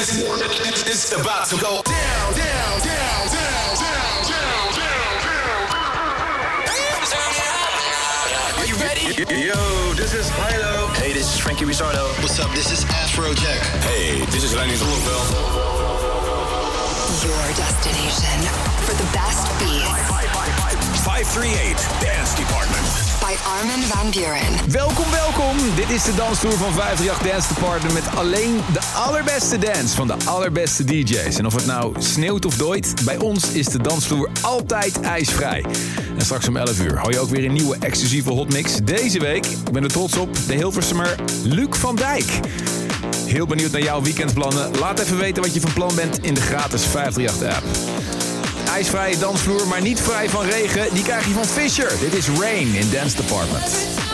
It's about to go down, down, down, down, down, down, down. Are you ready? Yo, this is Milo. Hey, this is Frankie Rizardo. What's up? This is Afrojack. Hey, this is Lenny Zonneveld. Your destination for the best beats 538 Dance Department. by Armin van Buren. Welkom, welkom. Dit is de danstour van 538 Dance Department met alleen de allerbeste dance van de allerbeste DJ's. En of het nou sneeuwt of dooit, bij ons is de dansvloer altijd ijsvrij. En straks om 11 uur hou je ook weer een nieuwe exclusieve hotmix. Deze week, ik ben er trots op, de Hilversummer Luc van Dijk. Heel benieuwd naar jouw weekendplannen. Laat even weten wat je van plan bent in de gratis 538-app. IJsvrije dansvloer, maar niet vrij van regen, die krijg je van Fisher. Dit is Rain in Dance Department.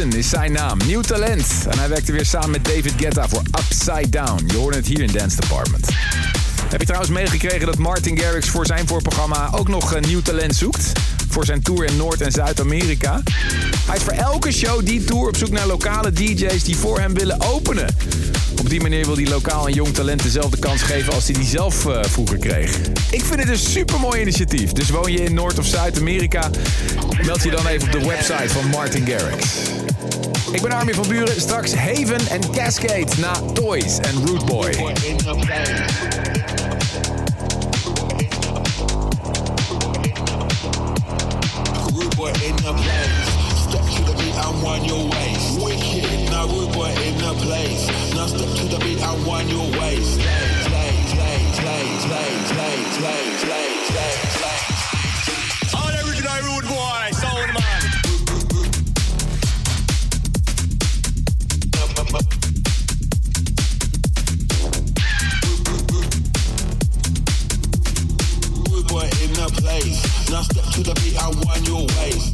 Is zijn naam. Nieuw talent. En hij werkte weer samen met David Guetta voor Upside Down. Je hoort het hier in Dance Department. Heb je trouwens meegekregen dat Martin Garrix voor zijn voorprogramma ook nog een nieuw talent zoekt? Voor zijn tour in Noord- en Zuid-Amerika? Hij is voor elke show die tour op zoek naar lokale DJ's die voor hem willen openen. Op die manier wil hij lokaal en jong talent dezelfde kans geven als hij die zelf eh, vroeger kreeg. Ik vind het een supermooi initiatief. Dus woon je in Noord- of Zuid-Amerika? Meld je dan even op de website van Martin Garrix. Ik ben Armin van Buren. Straks Haven en Cascade na Toys en Root Boy. boy in the place. Step to the beat and wind your waist. Wicked, now boy in the place. Now step to the beat and wind your waist. To the beat and wind your waist.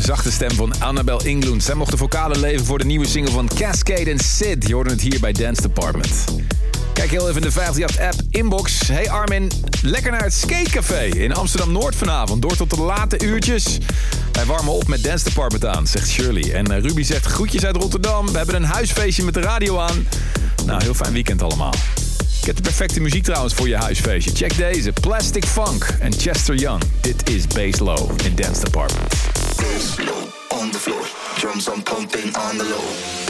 Fijne, zachte stem van Annabel Englund. Zij mocht de vocale leven voor de nieuwe single van Cascade en Sid. Je hoorde het hier bij Dance Department. Kijk heel even in de 538-app inbox. Hey Armin, lekker naar het Skatecafé in Amsterdam-Noord vanavond. Door tot de late uurtjes. Wij warmen op met Dance Department aan, zegt Shirley. En eh, Ruby zegt groetjes uit Rotterdam. We hebben een huisfeestje met de radio aan. Nou, heel fijn weekend allemaal. Ik heb de perfecte muziek trouwens voor je huisfeestje. Check deze, Plastic Funk en Chester Young. Dit is Bass Low in Dance Department. Bass low on the floor, drums on pumping on the low.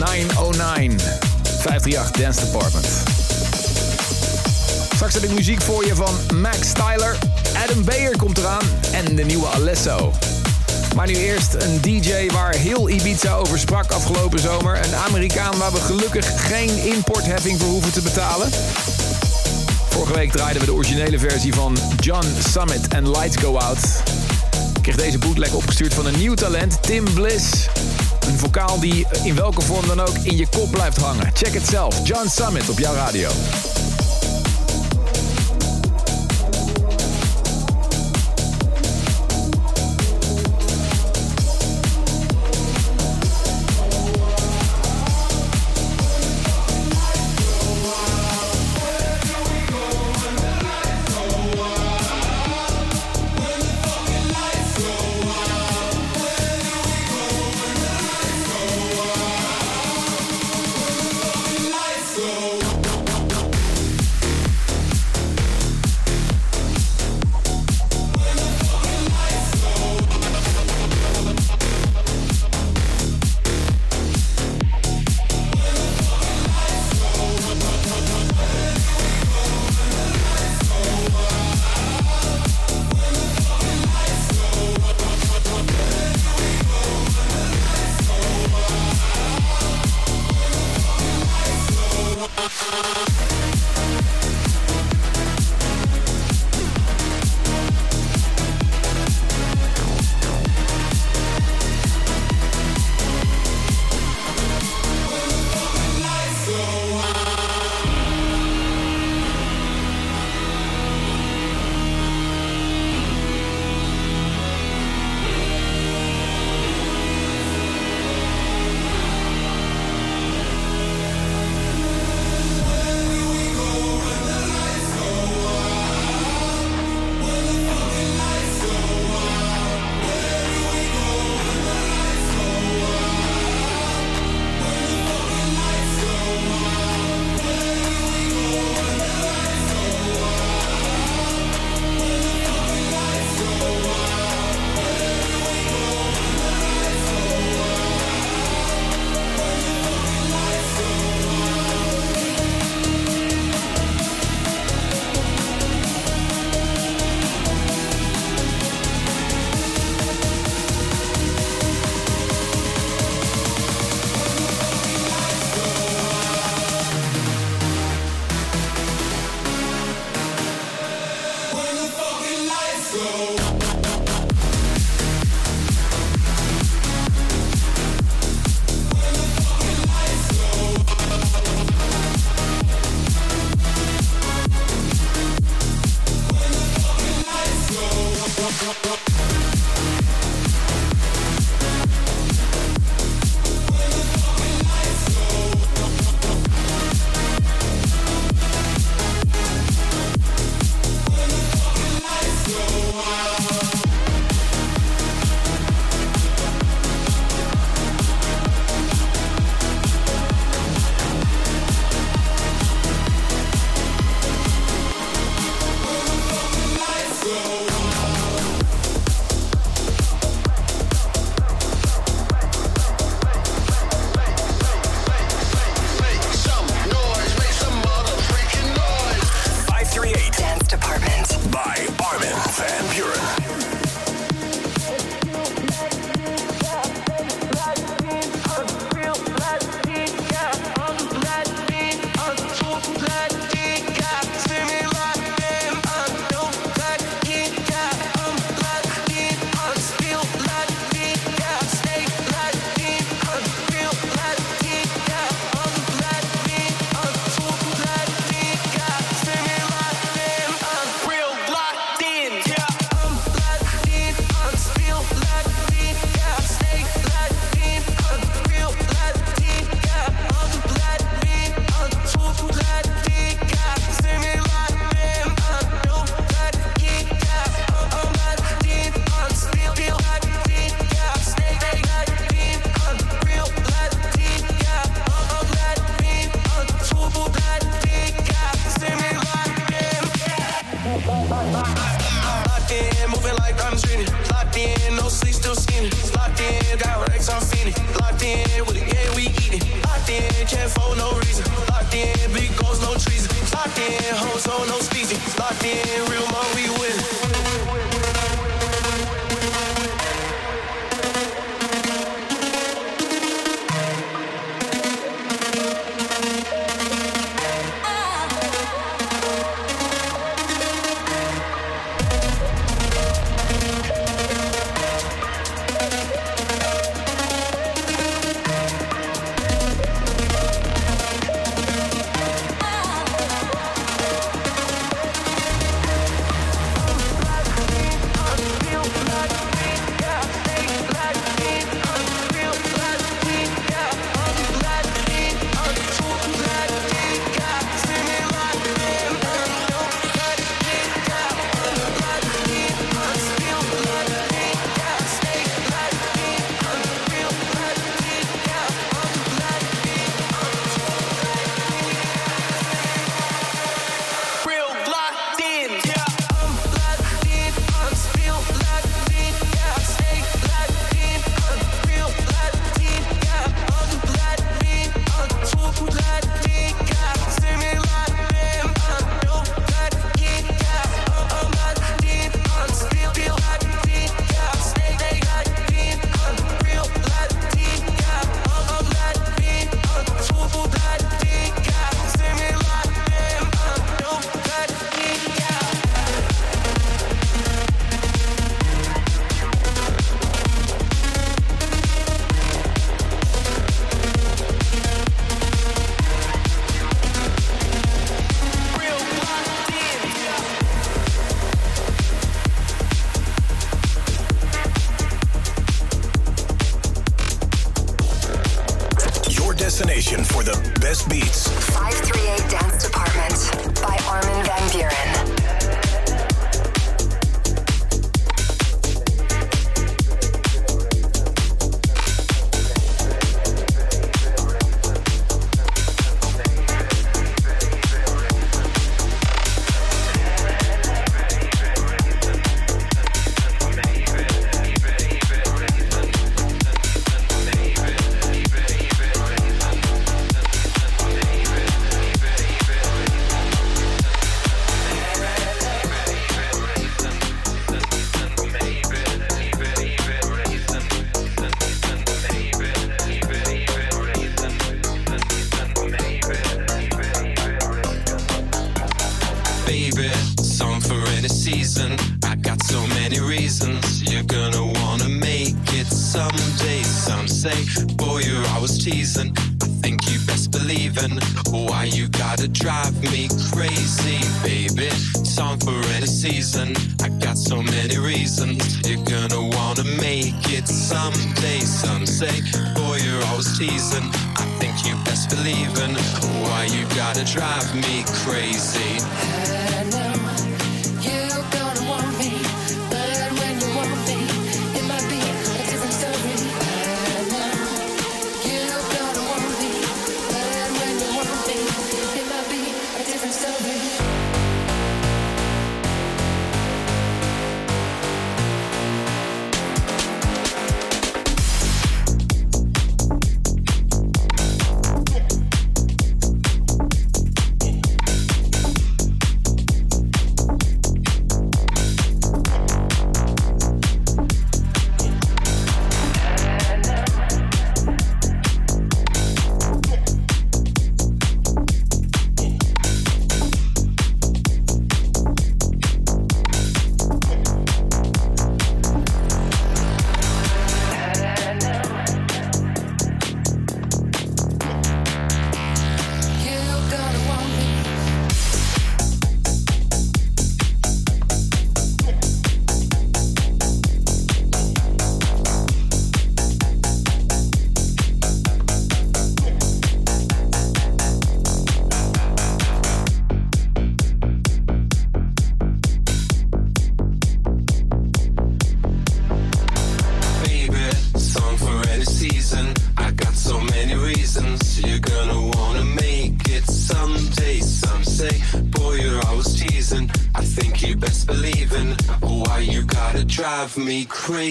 909. 538 Dance Department. Straks heb ik muziek voor je van Max Styler. Adam Bayer komt eraan. En de nieuwe Alesso. Maar nu eerst een DJ waar heel Ibiza over sprak afgelopen zomer. Een Amerikaan waar we gelukkig geen importheffing voor hoeven te betalen. Vorige week draaiden we de originele versie van John Summit en Lights Go Out. Ik kreeg deze bootleg opgestuurd van een nieuw talent, Tim Bliss. Een vocaal die in welke vorm dan ook in je kop blijft hangen. Check het zelf. John Summit op jouw radio.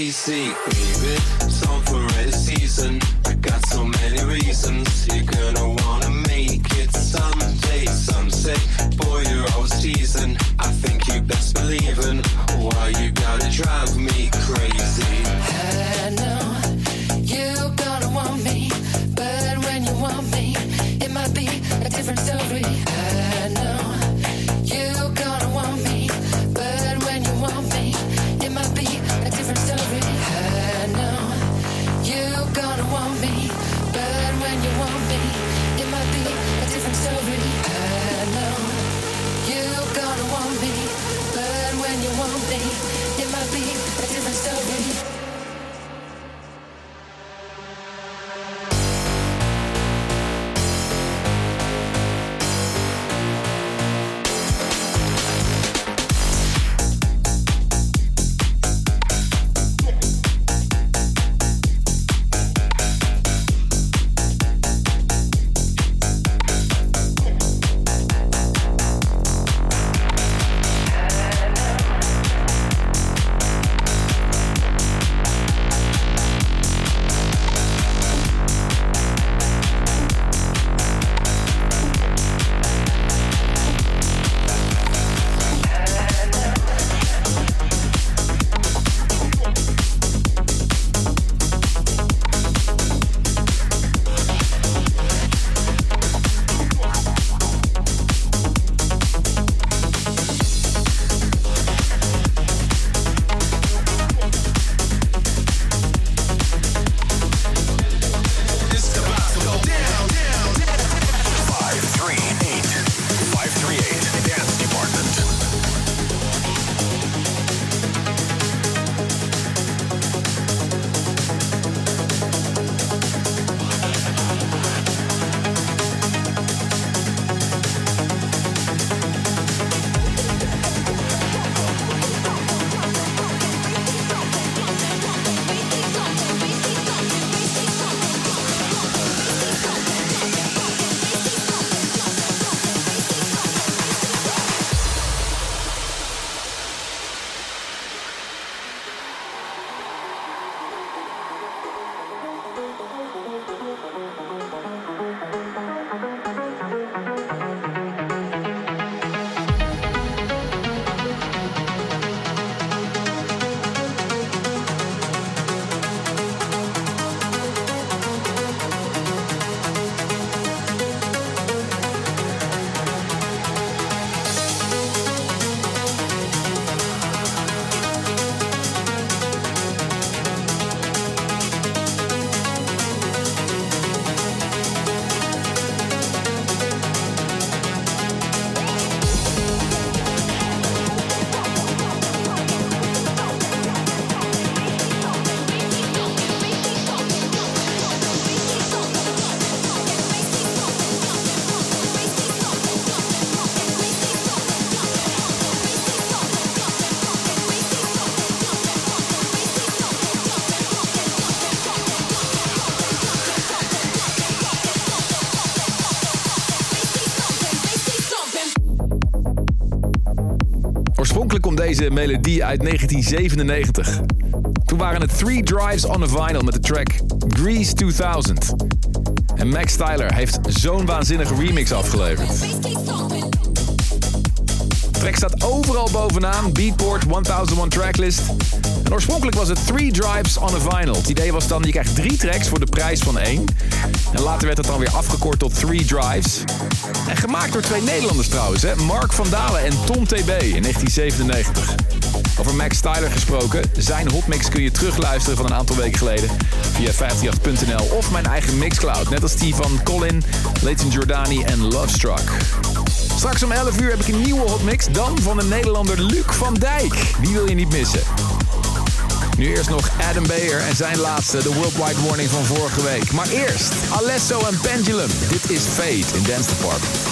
DC. Komt deze melodie uit 1997. Toen waren het Three Drives on a Vinyl met de track Grease 2000. En Max Tyler heeft zo'n waanzinnige remix afgeleverd. De track staat overal bovenaan, Beatport 1001 Tracklist. En oorspronkelijk was het Three Drives on a Vinyl. Het idee was dan, je krijgt drie tracks voor de prijs van één. En later werd het dan weer afgekort tot Three Drives. En gemaakt door twee Nederlanders trouwens, hè? Mark van Dalen en Tom TB in 1997. Over Max Tyler gesproken, zijn hotmix kun je terugluisteren van een aantal weken geleden via 538.nl of mijn eigen Mixcloud. Net als die van Colin, Leighton Jordani en Lovestruck. Straks om 11 uur heb ik een nieuwe hotmix, dan van de Nederlander Luc van Dijk. Die wil je niet missen. Nu eerst nog Adam Beyer en zijn laatste, de Worldwide Warning van vorige week. Maar eerst Alesso en Pendulum. Dit is Fate in Dance Department.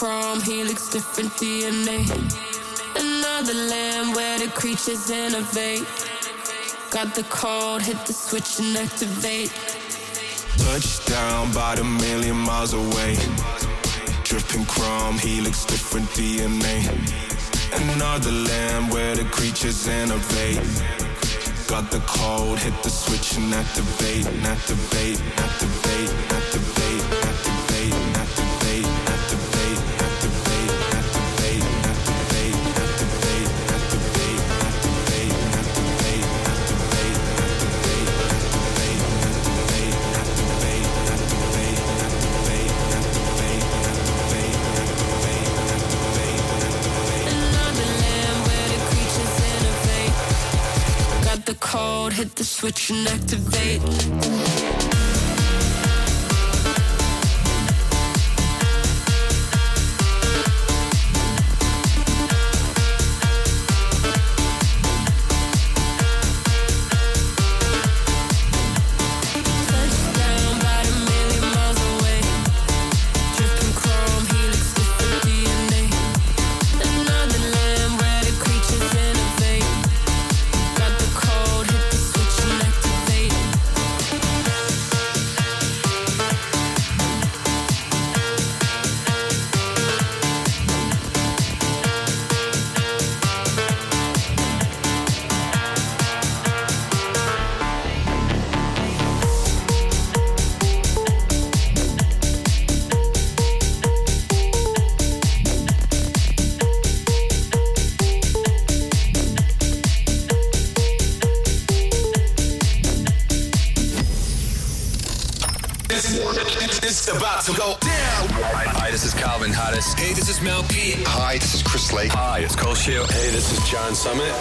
Chrome, helix, different DNA. Another land where the creatures innovate. Got the code, hit the switch and activate. Touchdown, about a million miles away. Dripping chrome, helix, different DNA. Another land where the creatures innovate. Got the code, hit the switch and activate, and activate, activate, activate, activate, hit the switch and activate. John Summit.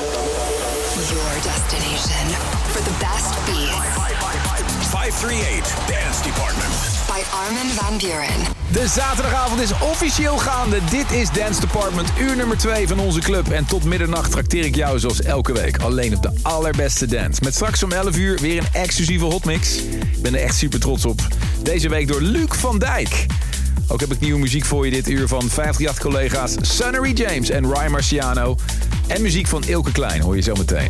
Your destination for the best beats 538 Dance Department. by Armin van Buren. De zaterdagavond is officieel gaande. Dit is Dance Department, uur nummer 2 van onze club. En tot middernacht trakteer ik jou zoals elke week alleen op de allerbeste dance. Met straks om 11 uur weer een exclusieve hotmix. Ik ben er echt super trots op. Deze week door Luc van Dijk. Ook heb ik nieuwe muziek voor je dit uur van 538-collega's Sunnery James en Ryan Marciano. En muziek van Ilke Klein hoor je zo meteen.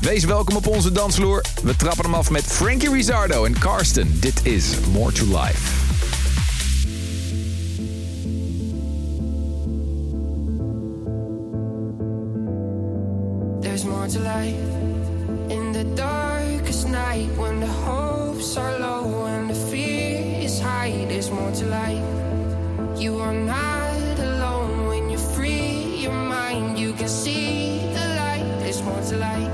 Wees welkom op onze dansvloer. We trappen hem af met Frankie Rizzardo en Karsten. Dit is More to Life. There's more to life in the darkest night when the hopes are. light.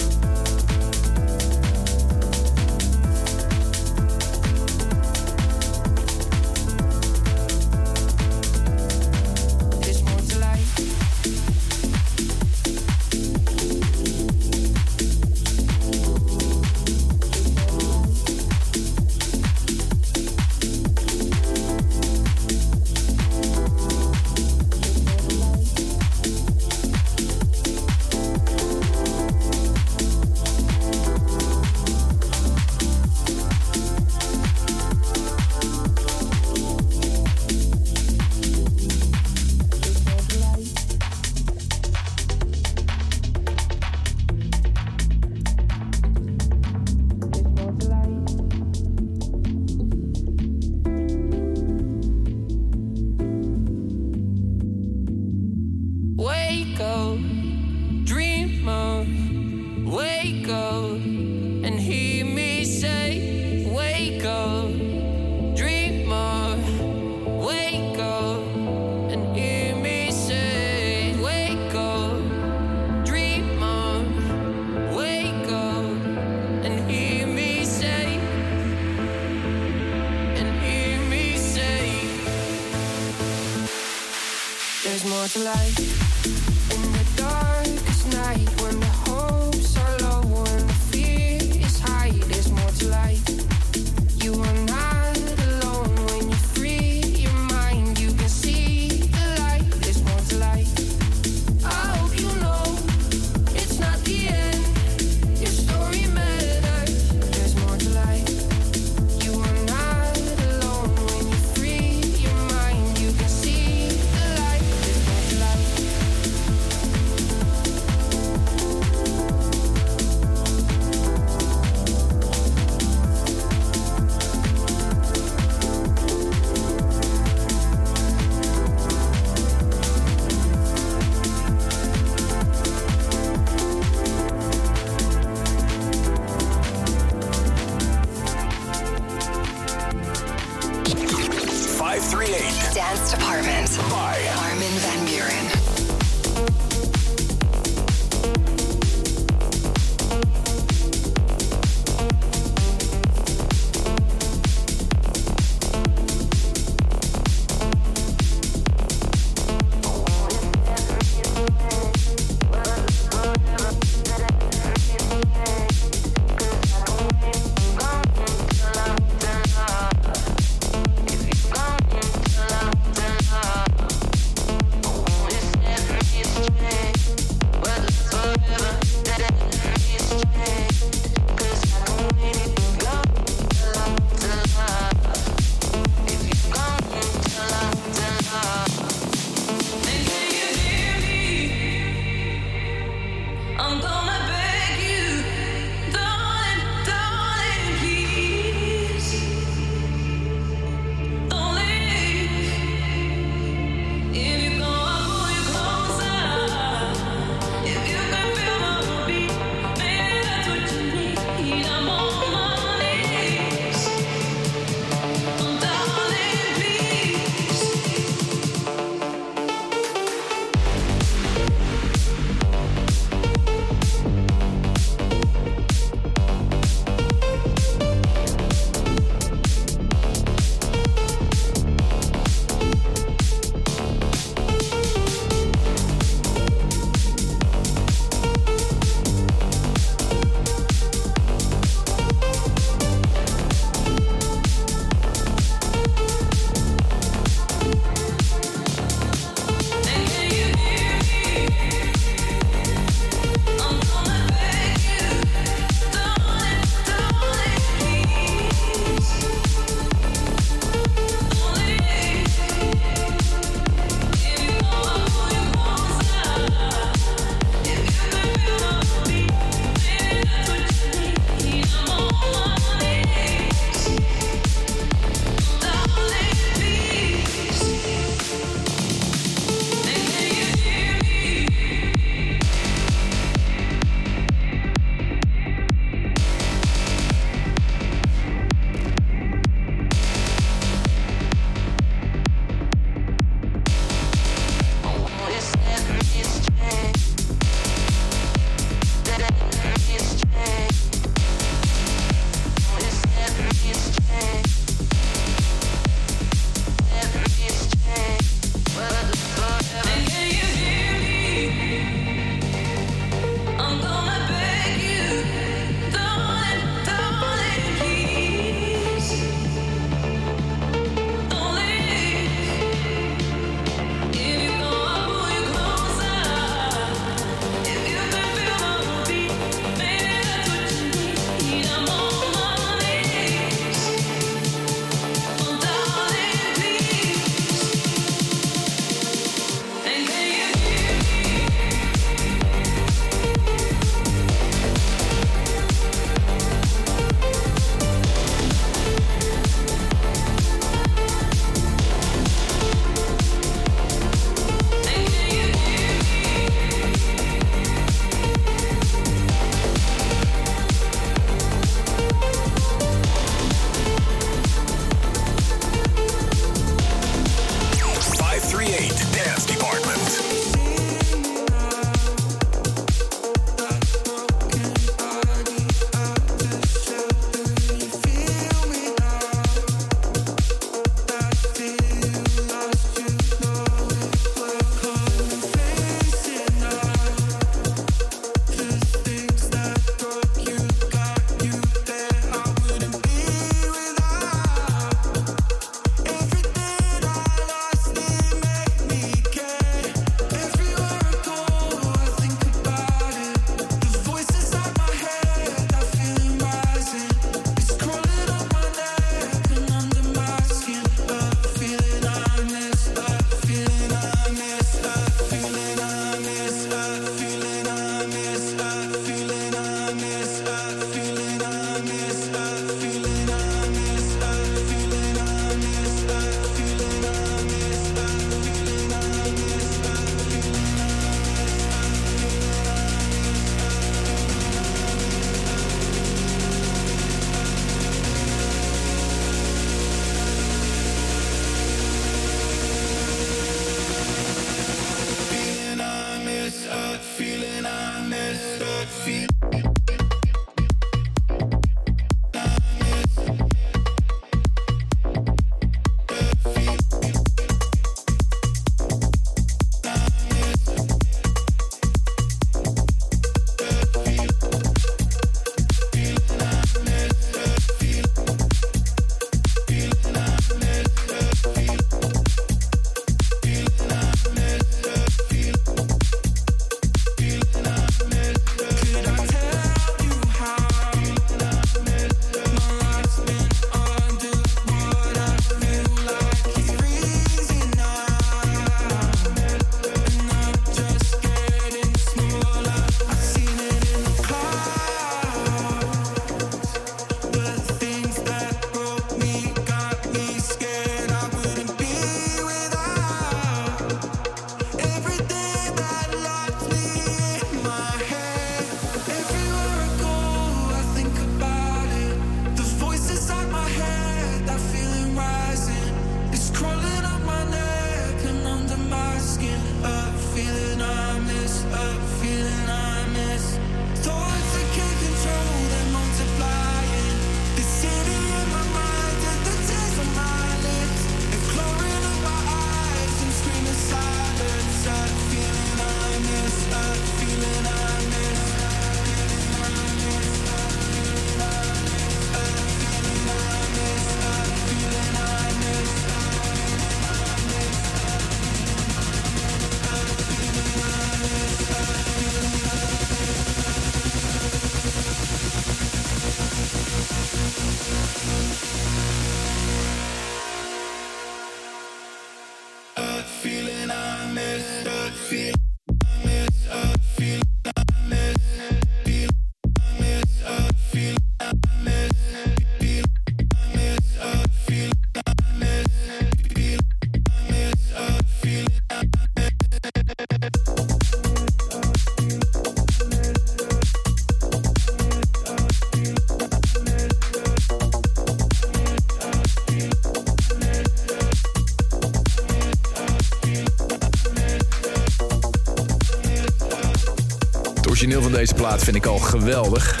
Origineel van deze plaat vind ik al geweldig.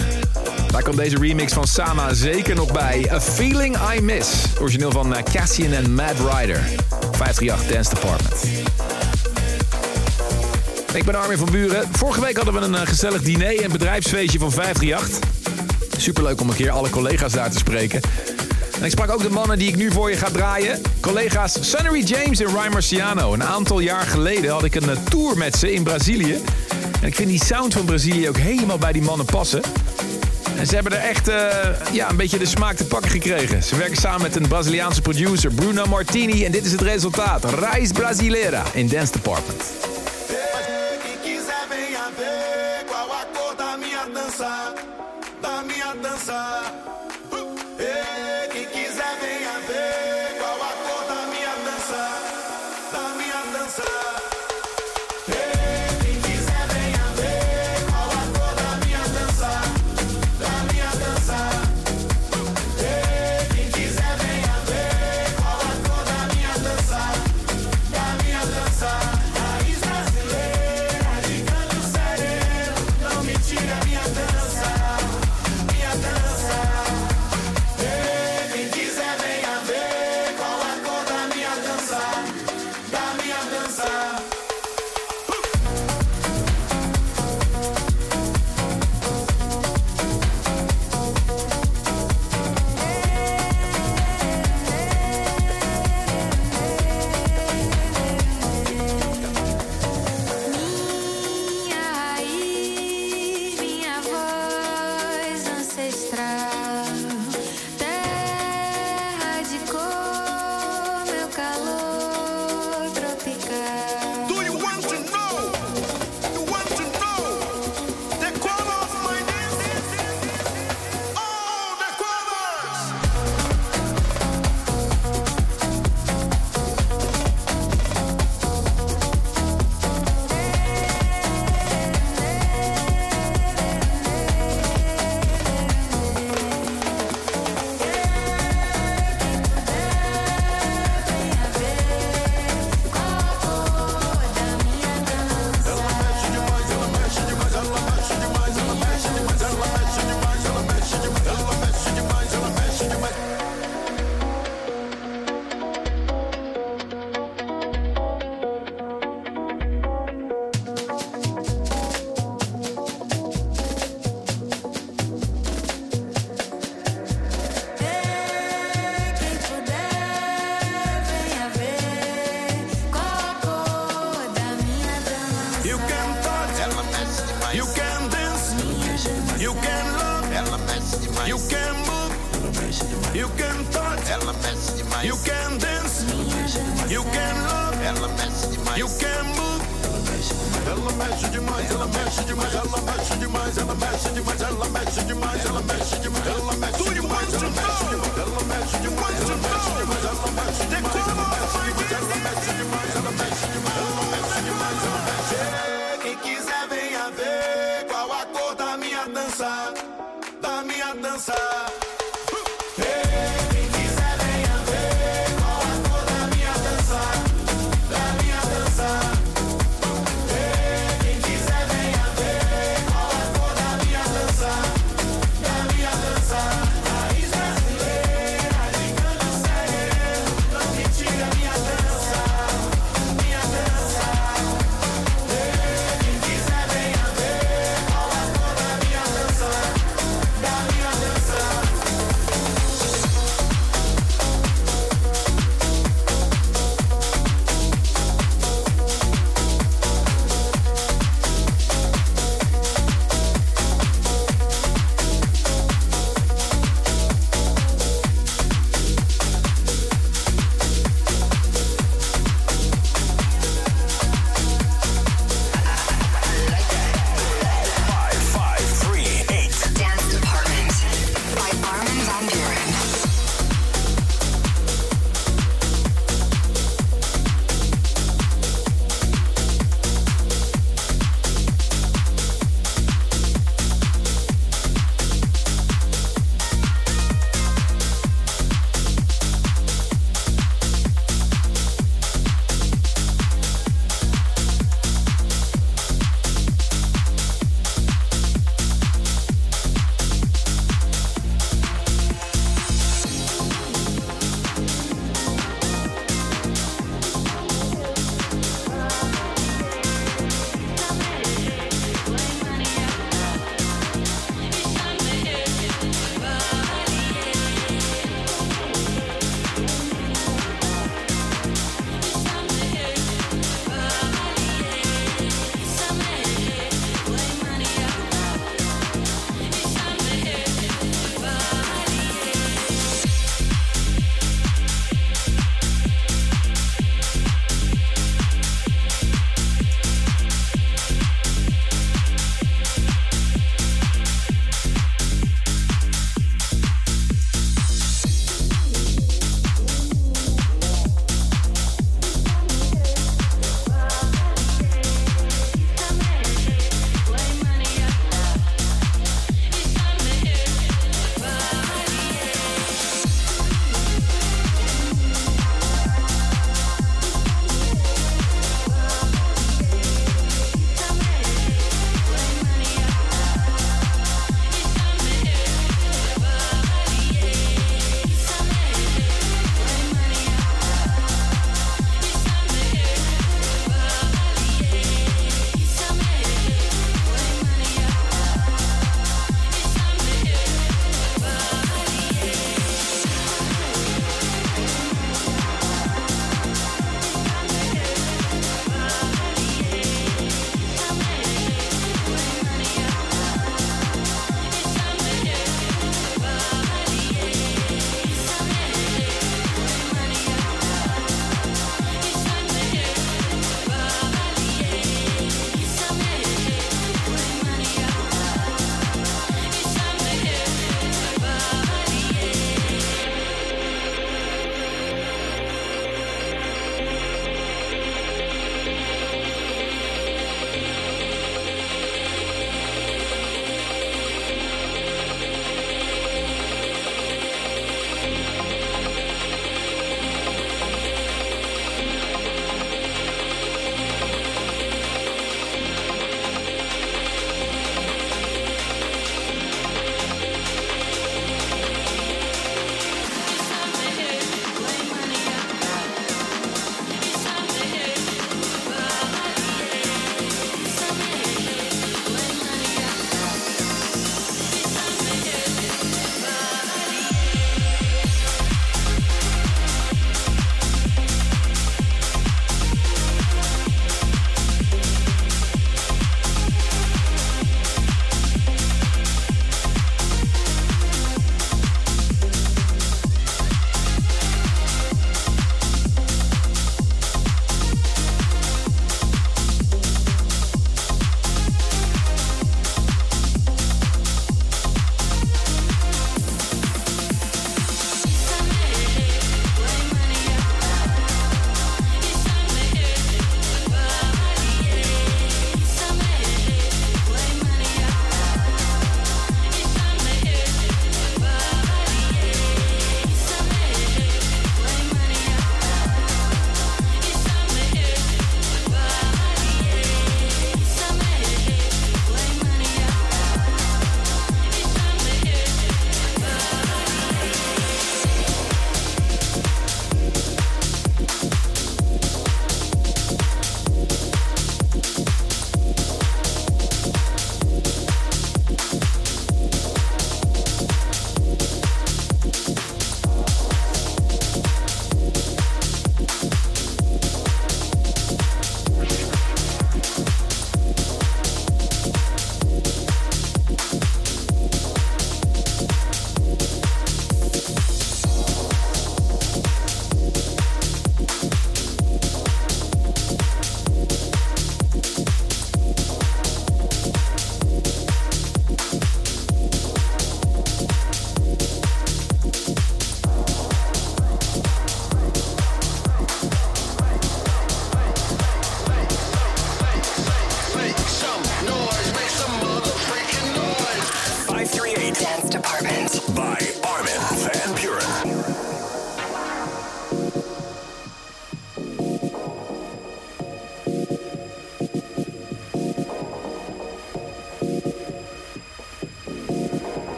Daar komt deze remix van Sama zeker nog bij. A Feeling I Miss. Origineel van eh, Cassian en Mad Rider. 538 Dance Department. Ik ben Armin van Buren. Vorige week hadden we een eh, gezellig diner en bedrijfsfeestje van 538. Superleuk om een keer alle collega's daar te spreken. En ik sprak ook de mannen die ik nu voor je ga draaien. Collega's Sunnery James en Ryan Marciano. Een aantal jaar geleden had ik een eh, tour met ze in Brazilië. En ik vind die sound van Brazilië ook helemaal bij die mannen passen. En ze hebben er echt eh, ja, een beetje de smaak te pakken gekregen. Ze werken samen met een Braziliaanse producer, Bruno Martini. En dit is het resultaat. Reis Brasileira in Dance Department.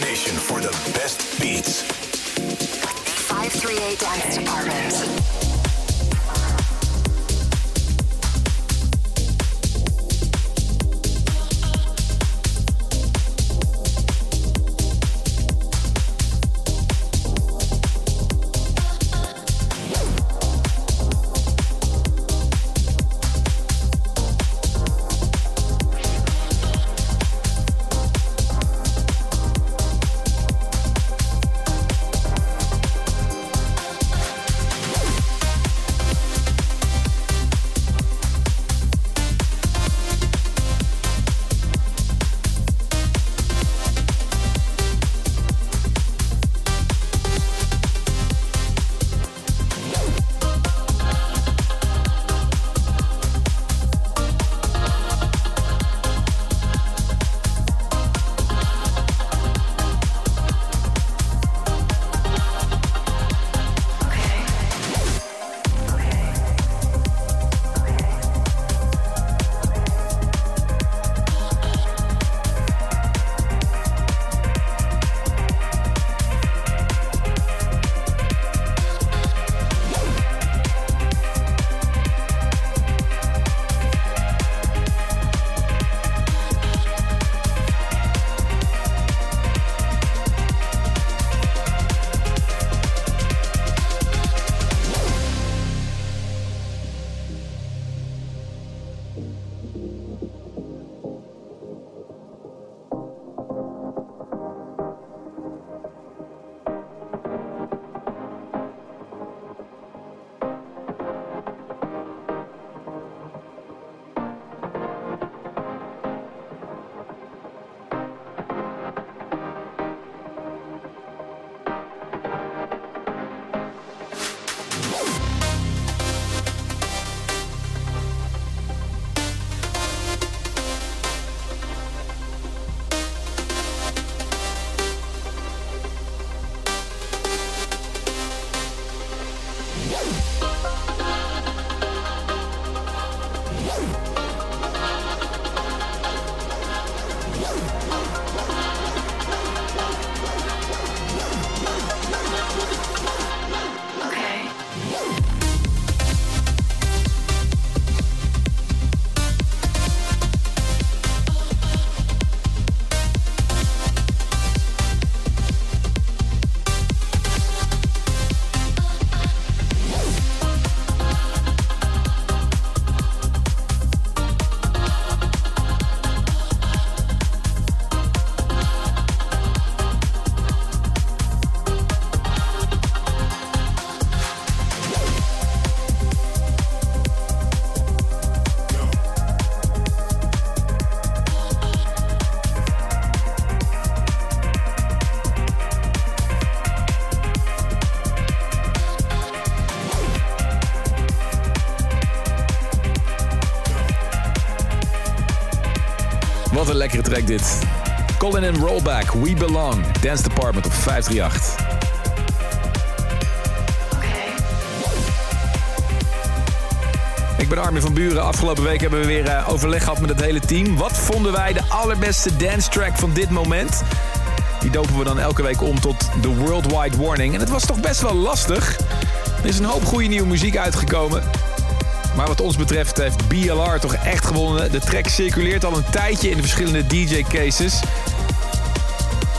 Destination for the best beats. 538 Dance Department. Lekkere dit. Colin and Rollback, We Belong, Dance Department op 538. Ik ben Armin van Buren. Afgelopen week hebben we weer eh, overleg gehad met het hele team. Wat vonden wij de allerbeste dance track van dit moment? Die dopen we dan elke week om tot de Worldwide Warning. En het was toch best wel lastig. Er is een hoop goede nieuwe muziek uitgekomen. Maar wat ons betreft heeft BLR toch echt gewonnen. De track circuleert al een tijdje in de verschillende DJ-cases.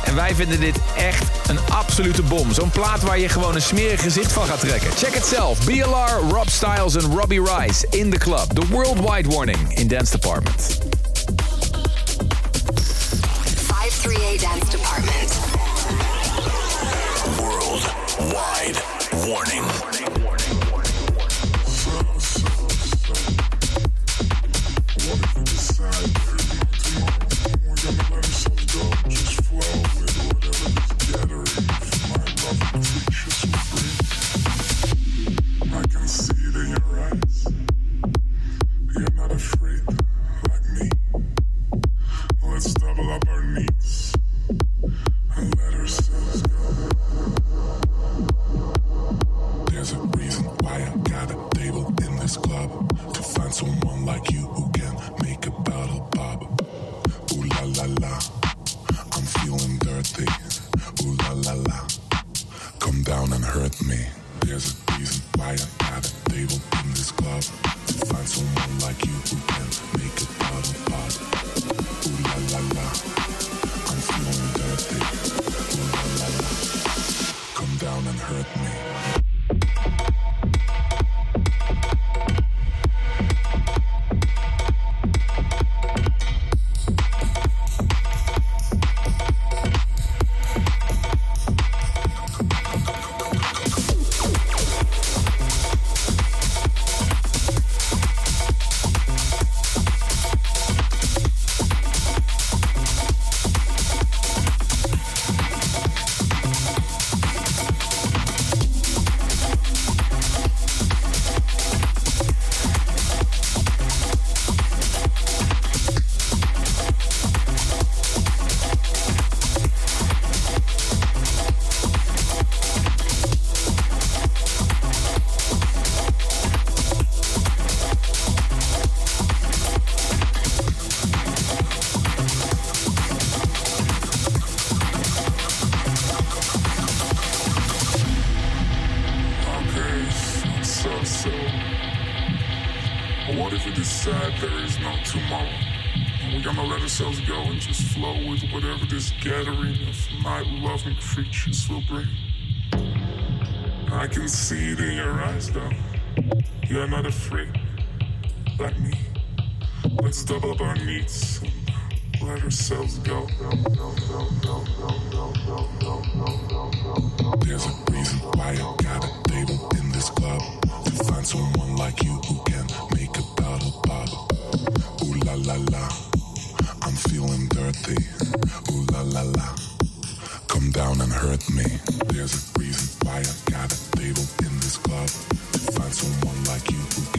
En wij vinden dit echt een absolute bom. Zo'n plaat waar je gewoon een smerig gezicht van gaat trekken. Check het zelf. BLR, Rob Styles en Robbie Rice in the club. The Worldwide Warning in Dance Department. So so. What if we decide there is no tomorrow? And we're gonna let ourselves go and just flow with whatever this gathering of night-loving creatures will bring. I can see it in your eyes, though. You're not afraid, like me. Let's double up our needs and let ourselves go. There's a reason why I got a table in this club. Find someone like you who can make a bottle pop. Ooh la la la, I'm feeling dirty. Ooh la la la, come down and hurt me. There's a reason why I got a table in this club. Find someone like you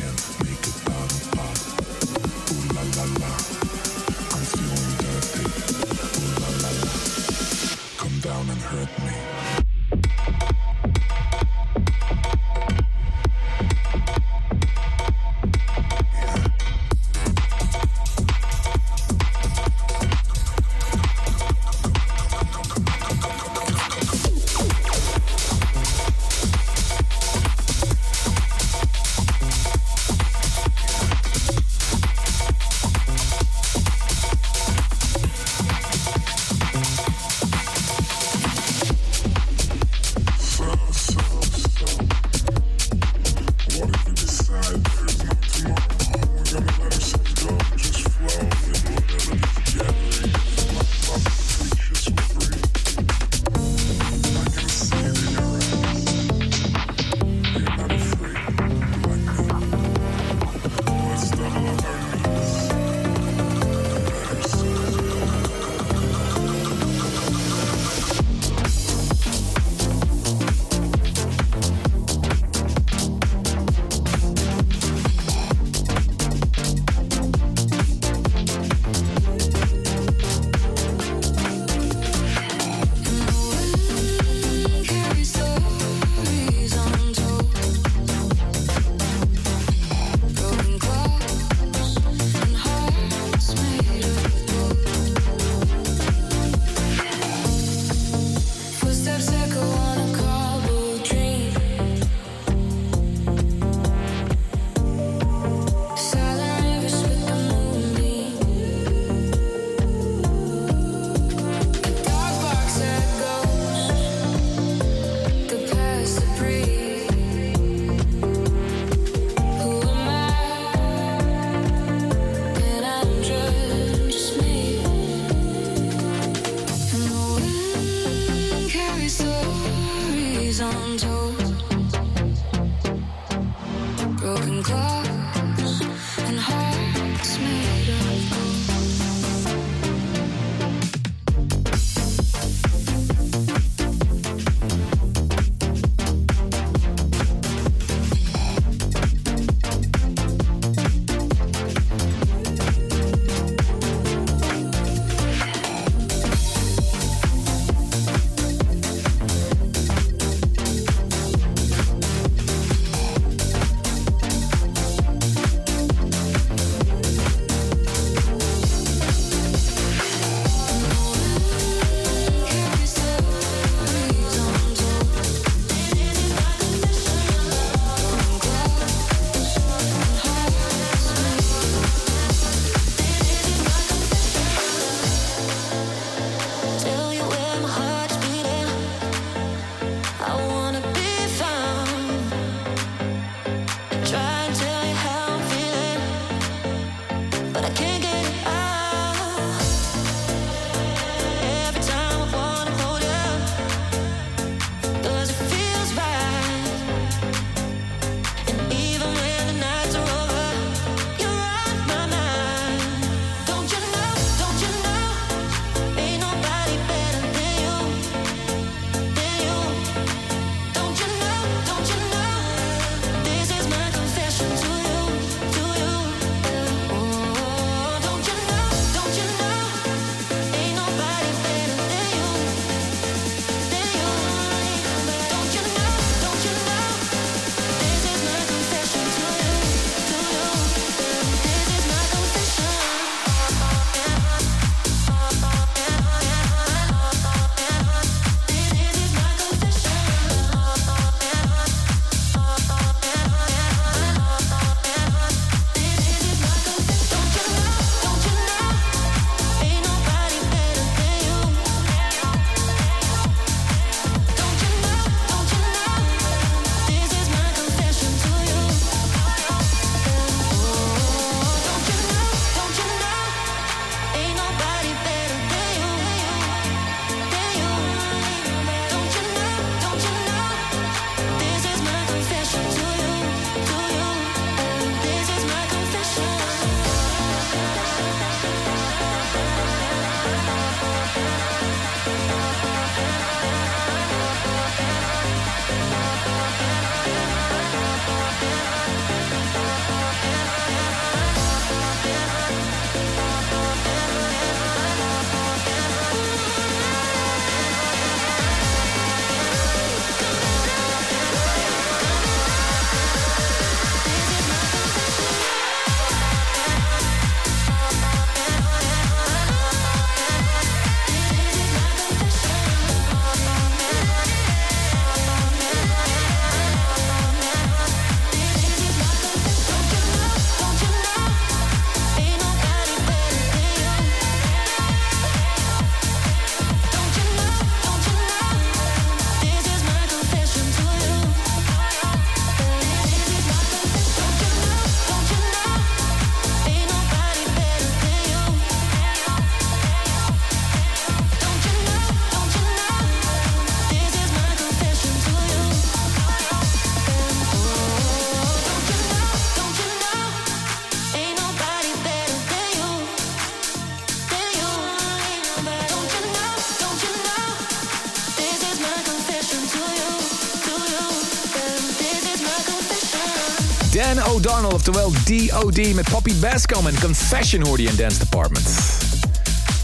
oftewel D.O.D. met Poppy Bascom en Confession hoorde je in Dance Department.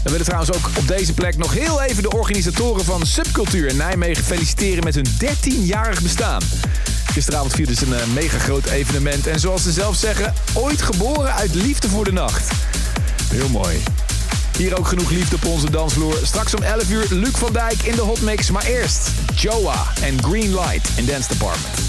We willen trouwens ook op deze plek nog heel even de organisatoren van Subcultuur in Nijmegen feliciteren met hun 13-jarig bestaan. Gisteravond vierde ze een eh, mega groot evenement en zoals ze zelf zeggen, ooit geboren uit liefde voor de nacht. Heel mooi. Hier ook genoeg liefde op onze dansvloer. Straks om 11 uur Luc van Dijk in de hotmix. Maar eerst Joa en Green Light in Dance Department.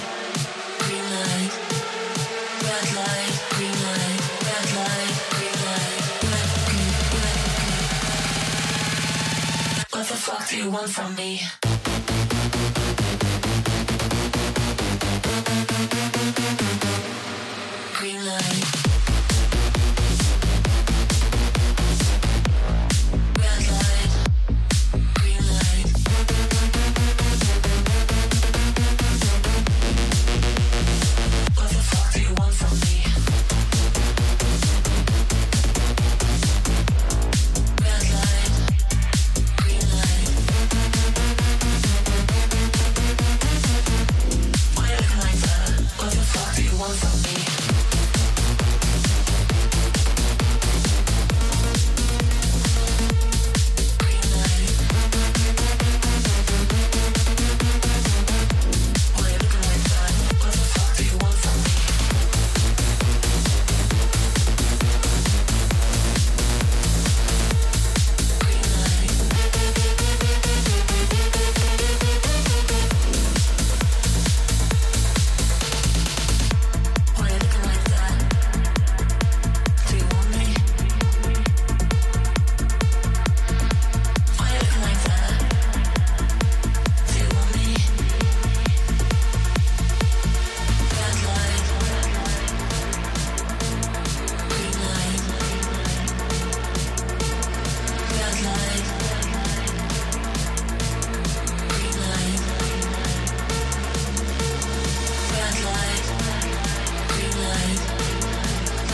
fuck do you want from me?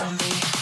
on me.